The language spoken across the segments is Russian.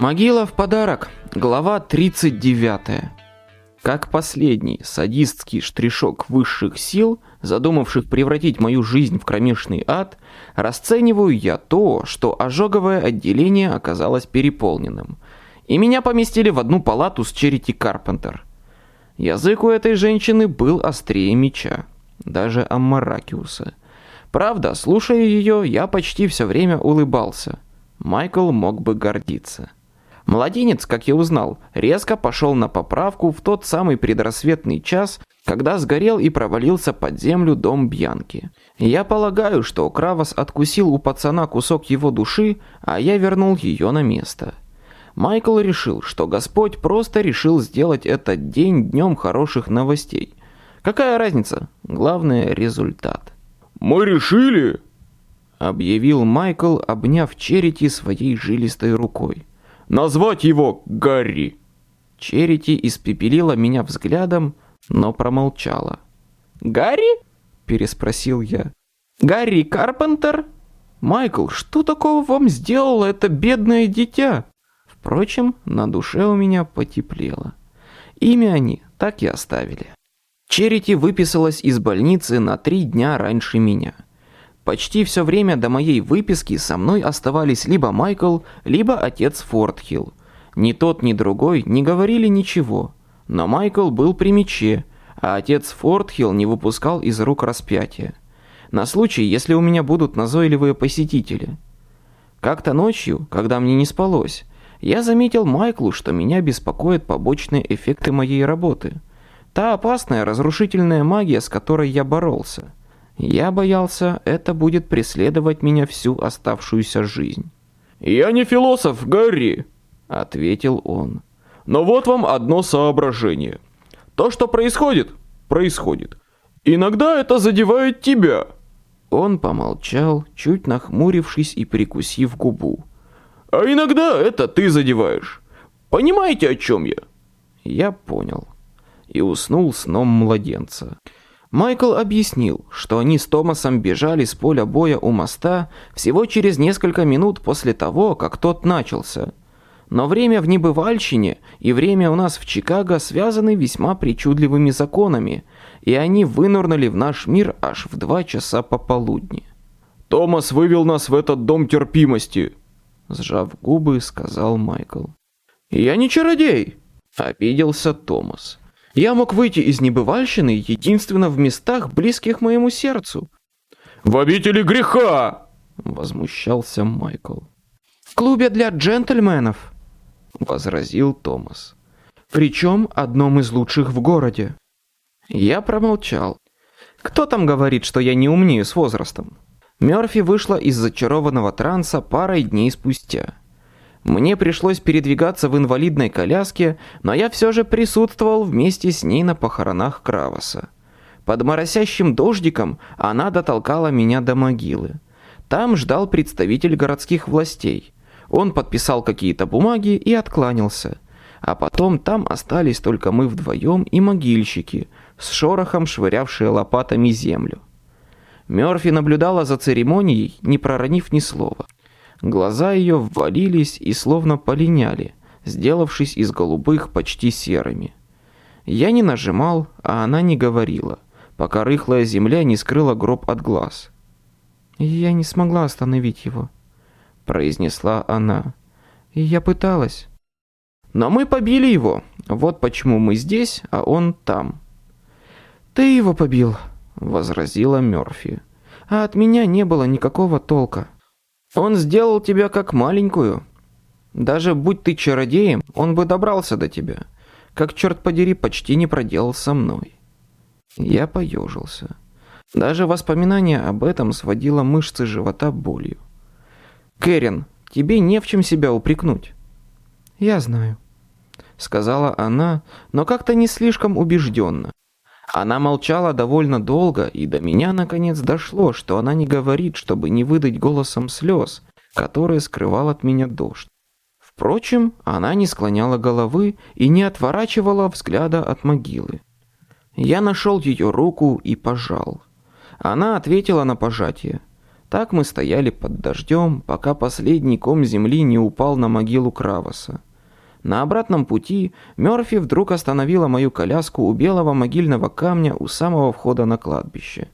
Могила в подарок. Глава 39. Как последний садистский штришок высших сил, задумавших превратить мою жизнь в кромешный ад, расцениваю я то, что ожоговое отделение оказалось переполненным, и меня поместили в одну палату с Черити Карпентер. Язык у этой женщины был острее меча, даже Аммаракиуса. Правда, слушая ее, я почти все время улыбался. Майкл мог бы гордиться. Младенец, как я узнал, резко пошел на поправку в тот самый предрассветный час, когда сгорел и провалился под землю дом Бьянки. Я полагаю, что Кравос откусил у пацана кусок его души, а я вернул ее на место. Майкл решил, что Господь просто решил сделать этот день днем хороших новостей. Какая разница? Главное – результат. «Мы решили!» – объявил Майкл, обняв Черити своей жилистой рукой назвать его Гарри. Черити испепелила меня взглядом, но промолчала. «Гарри?» – переспросил я. «Гарри Карпентер? Майкл, что такого вам сделало это бедное дитя?» Впрочем, на душе у меня потеплело. Имя они так и оставили. Черити выписалась из больницы на три дня раньше меня – Почти все время до моей выписки со мной оставались либо Майкл, либо отец Фортхилл. Ни тот, ни другой не говорили ничего. Но Майкл был при мече, а отец Фортхилл не выпускал из рук распятия. На случай, если у меня будут назойливые посетители. Как-то ночью, когда мне не спалось, я заметил Майклу, что меня беспокоят побочные эффекты моей работы. Та опасная разрушительная магия, с которой я боролся. Я боялся, это будет преследовать меня всю оставшуюся жизнь. «Я не философ, Гарри», — ответил он. «Но вот вам одно соображение. То, что происходит, происходит. Иногда это задевает тебя». Он помолчал, чуть нахмурившись и прикусив губу. «А иногда это ты задеваешь. Понимаете, о чем я?» Я понял. И уснул сном младенца. Майкл объяснил, что они с Томасом бежали с поля боя у моста всего через несколько минут после того, как тот начался. Но время в небывальщине и время у нас в Чикаго связаны весьма причудливыми законами, и они вынырнули в наш мир аж в два часа пополудни. «Томас вывел нас в этот дом терпимости», — сжав губы, сказал Майкл. «Я не чародей», — обиделся Томас. Я мог выйти из небывальщины единственно в местах, близких моему сердцу. «В обители греха!» — возмущался Майкл. «В клубе для джентльменов!» — возразил Томас. «Причем одном из лучших в городе». Я промолчал. Кто там говорит, что я не умнею с возрастом? Мёрфи вышла из зачарованного транса парой дней спустя. Мне пришлось передвигаться в инвалидной коляске, но я все же присутствовал вместе с ней на похоронах Кравоса. Под моросящим дождиком она дотолкала меня до могилы. Там ждал представитель городских властей. Он подписал какие-то бумаги и откланялся. А потом там остались только мы вдвоем и могильщики, с шорохом швырявшие лопатами землю. Мёрфи наблюдала за церемонией, не проронив ни слова. Глаза ее ввалились и словно полиняли, сделавшись из голубых почти серыми. Я не нажимал, а она не говорила, пока рыхлая земля не скрыла гроб от глаз. «Я не смогла остановить его», — произнесла она. «Я пыталась». «Но мы побили его. Вот почему мы здесь, а он там». «Ты его побил», — возразила Мёрфи. «А от меня не было никакого толка». Он сделал тебя как маленькую. Даже будь ты чародеем, он бы добрался до тебя. Как, черт подери, почти не проделал со мной. Я поежился. Даже воспоминание об этом сводило мышцы живота болью. «Кэрин, тебе не в чем себя упрекнуть». «Я знаю», — сказала она, но как-то не слишком убежденно. Она молчала довольно долго, и до меня наконец дошло, что она не говорит, чтобы не выдать голосом слез, которые скрывал от меня дождь. Впрочем, она не склоняла головы и не отворачивала взгляда от могилы. Я нашел ее руку и пожал. Она ответила на пожатие. Так мы стояли под дождем, пока последний ком земли не упал на могилу Кравоса. На обратном пути Мёрфи вдруг остановила мою коляску у белого могильного камня у самого входа на кладбище.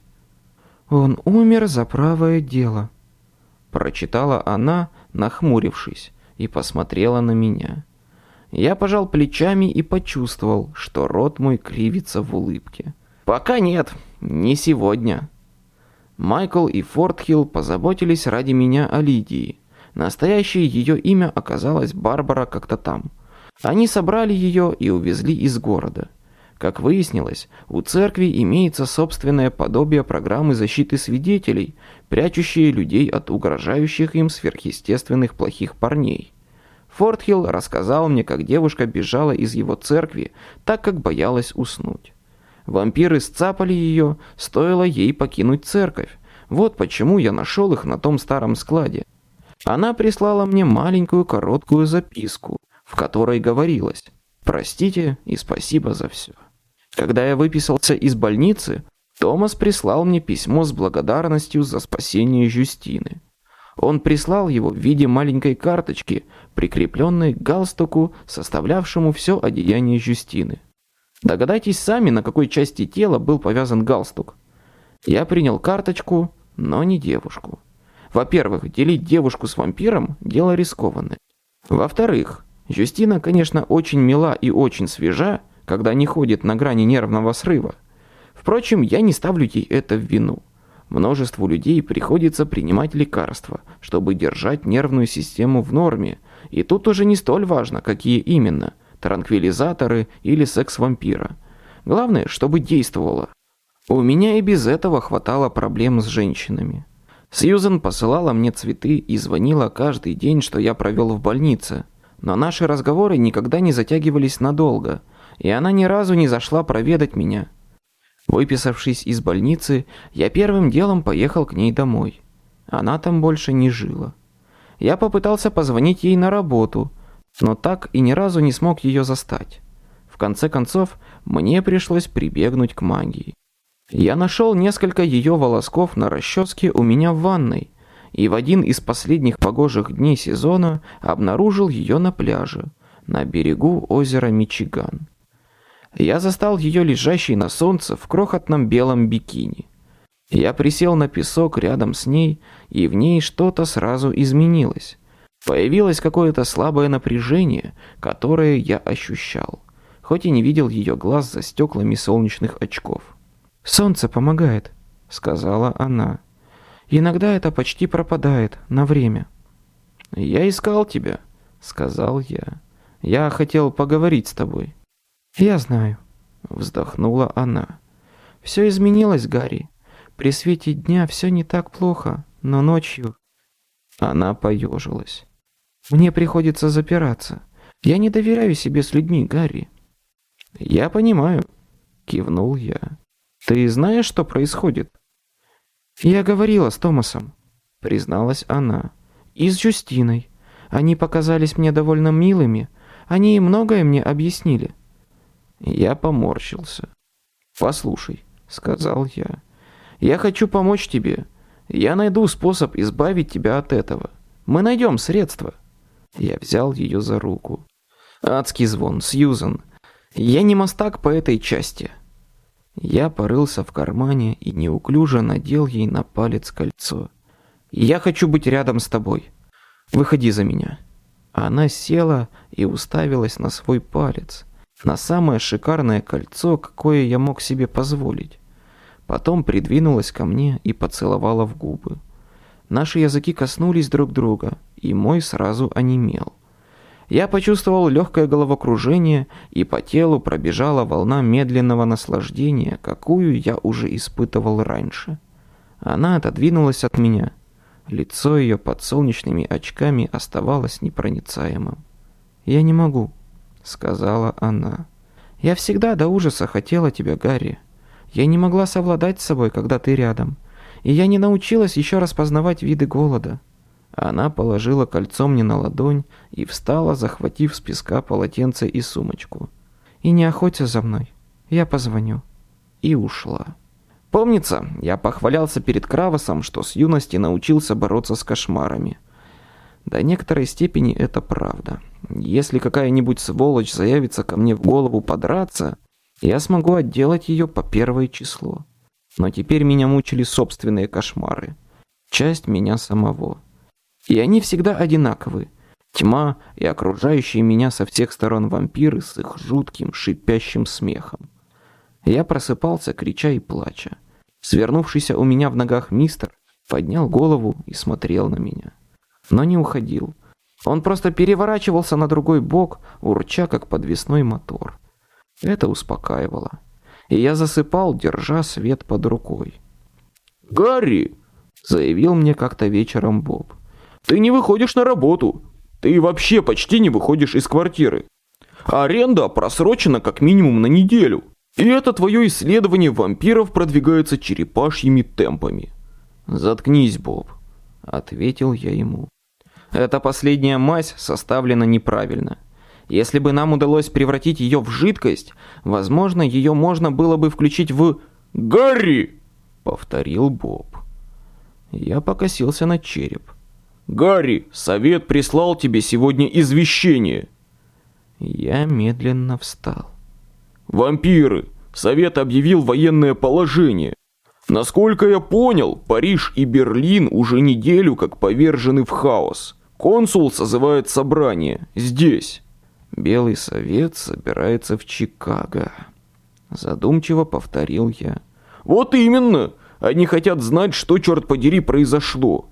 «Он умер за правое дело», — прочитала она, нахмурившись, и посмотрела на меня. Я пожал плечами и почувствовал, что рот мой кривится в улыбке. «Пока нет, не сегодня». Майкл и Фортхилл позаботились ради меня о Лидии. Настоящее ее имя оказалось Барбара как-то там. Они собрали ее и увезли из города. Как выяснилось, у церкви имеется собственное подобие программы защиты свидетелей, прячущие людей от угрожающих им сверхъестественных плохих парней. Фортхилл рассказал мне, как девушка бежала из его церкви, так как боялась уснуть. Вампиры сцапали ее, стоило ей покинуть церковь. Вот почему я нашел их на том старом складе. Она прислала мне маленькую короткую записку, в которой говорилось «Простите и спасибо за все». Когда я выписался из больницы, Томас прислал мне письмо с благодарностью за спасение Жюстины. Он прислал его в виде маленькой карточки, прикрепленной к галстуку, составлявшему все одеяние Жюстины. Догадайтесь сами, на какой части тела был повязан галстук. Я принял карточку, но не девушку. Во-первых, делить девушку с вампиром – дело рискованное. Во-вторых, Жюстина, конечно, очень мила и очень свежа, когда не ходит на грани нервного срыва. Впрочем, я не ставлю ей это в вину. Множеству людей приходится принимать лекарства, чтобы держать нервную систему в норме, и тут уже не столь важно, какие именно – транквилизаторы или секс вампира. Главное, чтобы действовало. У меня и без этого хватало проблем с женщинами. Сьюзен посылала мне цветы и звонила каждый день, что я провел в больнице. Но наши разговоры никогда не затягивались надолго, и она ни разу не зашла проведать меня. Выписавшись из больницы, я первым делом поехал к ней домой. Она там больше не жила. Я попытался позвонить ей на работу, но так и ни разу не смог ее застать. В конце концов, мне пришлось прибегнуть к магии. Я нашел несколько ее волосков на расческе у меня в ванной, и в один из последних погожих дней сезона обнаружил ее на пляже, на берегу озера Мичиган я застал ее лежащей на солнце в крохотном белом бикини. Я присел на песок рядом с ней, и в ней что-то сразу изменилось. Появилось какое-то слабое напряжение, которое я ощущал, хоть и не видел ее глаз за стеклами солнечных очков. «Солнце помогает», — сказала она. «Иногда это почти пропадает на время». «Я искал тебя», — сказал я. «Я хотел поговорить с тобой». «Я знаю», — вздохнула она. «Все изменилось, Гарри. При свете дня все не так плохо, но ночью...» Она поежилась. «Мне приходится запираться. Я не доверяю себе с людьми, Гарри». «Я понимаю», — кивнул я. «Ты знаешь, что происходит?» «Я говорила с Томасом», — призналась она. «И с Джустиной. Они показались мне довольно милыми. Они многое мне объяснили. Я поморщился. «Послушай», — сказал я, — «я хочу помочь тебе. Я найду способ избавить тебя от этого. Мы найдем средства». Я взял ее за руку. «Адский звон, Сьюзан. Я не мастак по этой части». Я порылся в кармане и неуклюже надел ей на палец кольцо. «Я хочу быть рядом с тобой. Выходи за меня». Она села и уставилась на свой палец на самое шикарное кольцо, какое я мог себе позволить. Потом придвинулась ко мне и поцеловала в губы. Наши языки коснулись друг друга, и мой сразу онемел. Я почувствовал легкое головокружение, и по телу пробежала волна медленного наслаждения, какую я уже испытывал раньше. Она отодвинулась от меня. Лицо ее под солнечными очками оставалось непроницаемым. «Я не могу», — сказала она. «Я всегда до ужаса хотела тебя, Гарри. Я не могла совладать с собой, когда ты рядом. И я не научилась еще распознавать виды голода». Она положила кольцо мне на ладонь и встала, захватив с песка полотенце и сумочку. «И не охоться за мной. Я позвоню». И ушла. Помнится, я похвалялся перед Кравосом, что с юности научился бороться с кошмарами. До некоторой степени это правда. Если какая-нибудь сволочь заявится ко мне в голову подраться, я смогу отделать ее по первое число. Но теперь меня мучили собственные кошмары. Часть меня самого. И они всегда одинаковы. Тьма и окружающие меня со всех сторон вампиры с их жутким шипящим смехом. Я просыпался, крича и плача. Свернувшийся у меня в ногах мистер поднял голову и смотрел на меня. Но не уходил. Он просто переворачивался на другой бок, урча, как подвесной мотор. Это успокаивало. И я засыпал, держа свет под рукой. «Гарри!» — заявил мне как-то вечером Боб. «Ты не выходишь на работу. Ты вообще почти не выходишь из квартиры. Аренда просрочена как минимум на неделю. И это твое исследование вампиров продвигается черепашьими темпами. Заткнись, Боб, ответил я ему. Эта последняя мазь составлена неправильно. Если бы нам удалось превратить ее в жидкость, возможно, ее можно было бы включить в... «Гарри!» — повторил Боб. Я покосился на череп. «Гарри, совет прислал тебе сегодня извещение!» Я медленно встал. Вампиры. Совет объявил военное положение. Насколько я понял, Париж и Берлин уже неделю как повержены в хаос. Консул созывает собрание. Здесь. Белый совет собирается в Чикаго. Задумчиво повторил я. Вот именно. Они хотят знать, что, черт подери, произошло.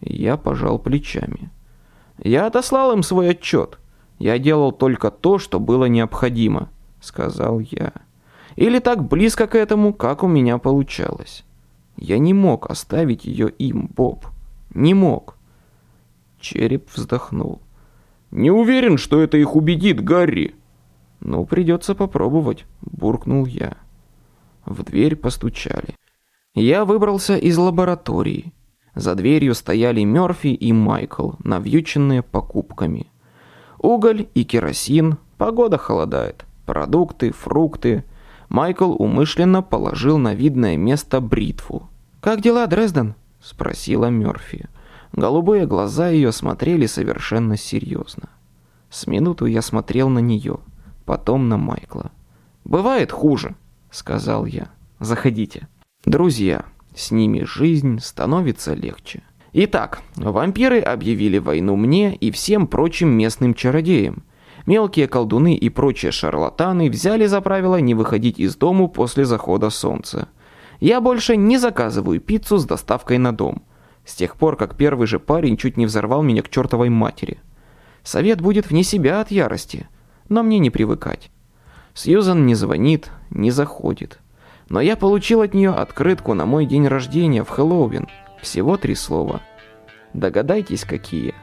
Я пожал плечами. Я отослал им свой отчет. Я делал только то, что было необходимо. — сказал я. Или так близко к этому, как у меня получалось. Я не мог оставить ее им, Боб. Не мог. Череп вздохнул. «Не уверен, что это их убедит, Гарри». «Ну, придется попробовать», — буркнул я. В дверь постучали. Я выбрался из лаборатории. За дверью стояли Мёрфи и Майкл, навьюченные покупками. Уголь и керосин, погода холодает продукты, фрукты. Майкл умышленно положил на видное место бритву. «Как дела, Дрезден?» – спросила Мёрфи. Голубые глаза ее смотрели совершенно серьезно. С минуту я смотрел на нее, потом на Майкла. «Бывает хуже», — сказал я. «Заходите». Друзья, с ними жизнь становится легче. Итак, вампиры объявили войну мне и всем прочим местным чародеям. Мелкие колдуны и прочие шарлатаны взяли за правило не выходить из дому после захода солнца. Я больше не заказываю пиццу с доставкой на дом. С тех пор, как первый же парень чуть не взорвал меня к чертовой матери. Совет будет вне себя от ярости, но мне не привыкать. Сьюзан не звонит, не заходит. Но я получил от нее открытку на мой день рождения в Хэллоуин. Всего три слова. Догадайтесь, какие.